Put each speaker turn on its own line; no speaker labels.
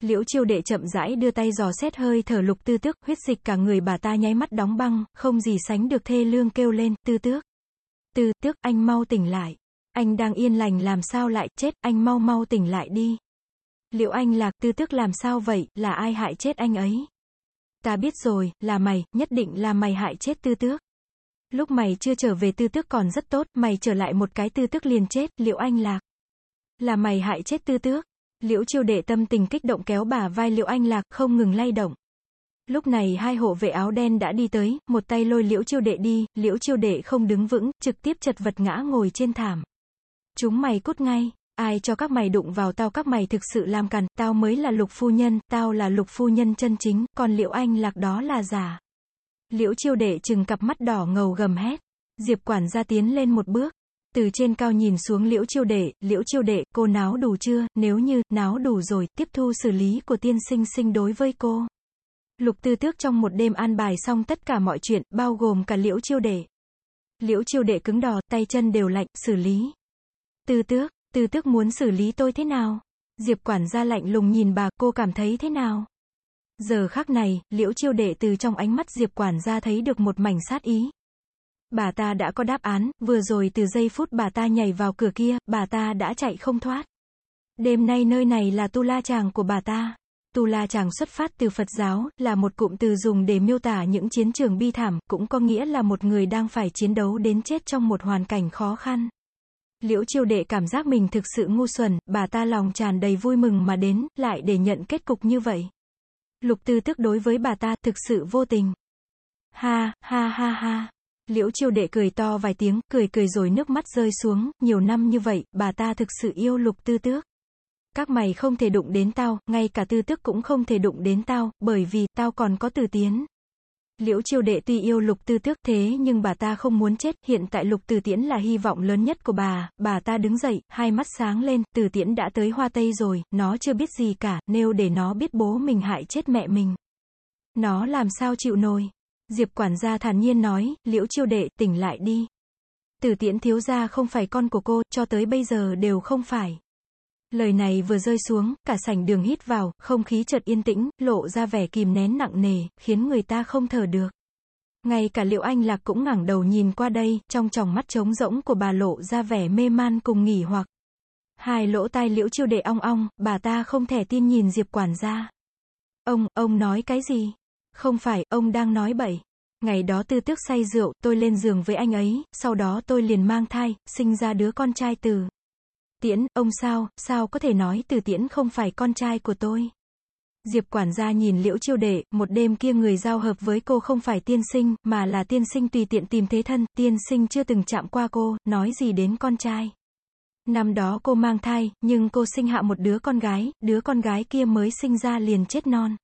Liễu chiêu đệ chậm rãi đưa tay dò xét hơi thở lục tư tước, huyết dịch cả người bà ta nháy mắt đóng băng, không gì sánh được thê lương kêu lên, tư tước. Tư tước, anh mau tỉnh lại. Anh đang yên lành làm sao lại chết, anh mau mau tỉnh lại đi. Liệu anh lạc tư tước làm sao vậy, là ai hại chết anh ấy? Ta biết rồi, là mày, nhất định là mày hại chết tư tước. Lúc mày chưa trở về tư tước còn rất tốt, mày trở lại một cái tư tước liền chết, liệu anh lạc? Là mày hại chết tư tước. Liễu chiêu đệ tâm tình kích động kéo bà vai Liễu Anh Lạc, không ngừng lay động. Lúc này hai hộ vệ áo đen đã đi tới, một tay lôi Liễu chiêu đệ đi, Liễu chiêu đệ không đứng vững, trực tiếp chật vật ngã ngồi trên thảm. Chúng mày cút ngay, ai cho các mày đụng vào tao các mày thực sự làm cằn, tao mới là lục phu nhân, tao là lục phu nhân chân chính, còn Liễu Anh Lạc đó là giả. Liễu chiêu đệ chừng cặp mắt đỏ ngầu gầm hét. Diệp quản gia tiến lên một bước. Từ trên cao nhìn xuống liễu chiêu đệ, liễu chiêu đệ, cô náo đủ chưa, nếu như, náo đủ rồi, tiếp thu xử lý của tiên sinh sinh đối với cô. Lục tư tước trong một đêm an bài xong tất cả mọi chuyện, bao gồm cả liễu chiêu đệ. Liễu chiêu đệ cứng đò, tay chân đều lạnh, xử lý. Tư tước, tư tước muốn xử lý tôi thế nào? Diệp quản gia lạnh lùng nhìn bà, cô cảm thấy thế nào? Giờ khắc này, liễu chiêu đệ từ trong ánh mắt Diệp quản gia thấy được một mảnh sát ý. Bà ta đã có đáp án, vừa rồi từ giây phút bà ta nhảy vào cửa kia, bà ta đã chạy không thoát. Đêm nay nơi này là tu la chàng của bà ta. Tu la chàng xuất phát từ Phật giáo, là một cụm từ dùng để miêu tả những chiến trường bi thảm, cũng có nghĩa là một người đang phải chiến đấu đến chết trong một hoàn cảnh khó khăn. Liễu chiêu đệ cảm giác mình thực sự ngu xuẩn, bà ta lòng tràn đầy vui mừng mà đến, lại để nhận kết cục như vậy. Lục tư tức đối với bà ta, thực sự vô tình. Ha, ha ha ha. Liễu chiêu đệ cười to vài tiếng, cười cười rồi nước mắt rơi xuống, nhiều năm như vậy, bà ta thực sự yêu lục tư tước. Các mày không thể đụng đến tao, ngay cả tư tước cũng không thể đụng đến tao, bởi vì, tao còn có từ tiến. Liễu chiêu đệ tuy yêu lục tư tước thế nhưng bà ta không muốn chết, hiện tại lục từ tiễn là hy vọng lớn nhất của bà, bà ta đứng dậy, hai mắt sáng lên, từ tiễn đã tới hoa tây rồi, nó chưa biết gì cả, nêu để nó biết bố mình hại chết mẹ mình. Nó làm sao chịu nổi. Diệp quản gia thản nhiên nói, liễu chiêu đệ, tỉnh lại đi. Từ tiễn thiếu gia không phải con của cô, cho tới bây giờ đều không phải. Lời này vừa rơi xuống, cả sảnh đường hít vào, không khí chợt yên tĩnh, lộ ra vẻ kìm nén nặng nề, khiến người ta không thở được. Ngay cả liệu anh lạc cũng ngẩng đầu nhìn qua đây, trong tròng mắt trống rỗng của bà lộ ra vẻ mê man cùng nghỉ hoặc. Hai lỗ tai liễu chiêu đệ ong ong, bà ta không thể tin nhìn Diệp quản gia. Ông, ông nói cái gì? Không phải, ông đang nói bậy. Ngày đó tư tước say rượu, tôi lên giường với anh ấy, sau đó tôi liền mang thai, sinh ra đứa con trai từ. Tiễn, ông sao, sao có thể nói từ tiễn không phải con trai của tôi? Diệp quản gia nhìn liễu chiêu đệ, một đêm kia người giao hợp với cô không phải tiên sinh, mà là tiên sinh tùy tiện tìm thế thân, tiên sinh chưa từng chạm qua cô, nói gì đến con trai. Năm đó cô mang thai, nhưng cô sinh hạ một đứa con gái, đứa con gái kia mới sinh ra liền chết non.